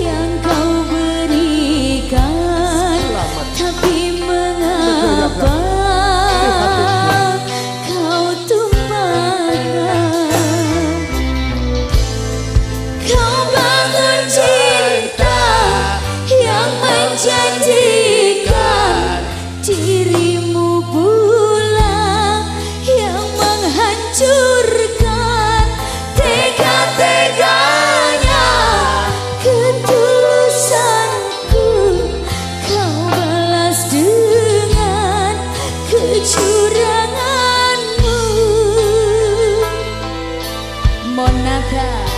yang なた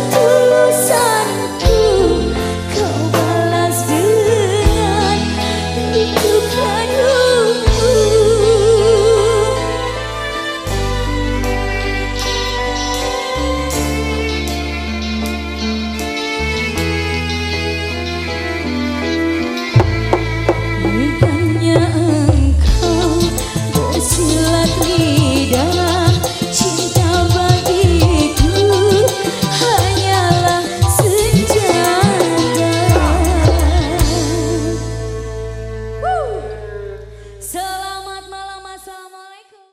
to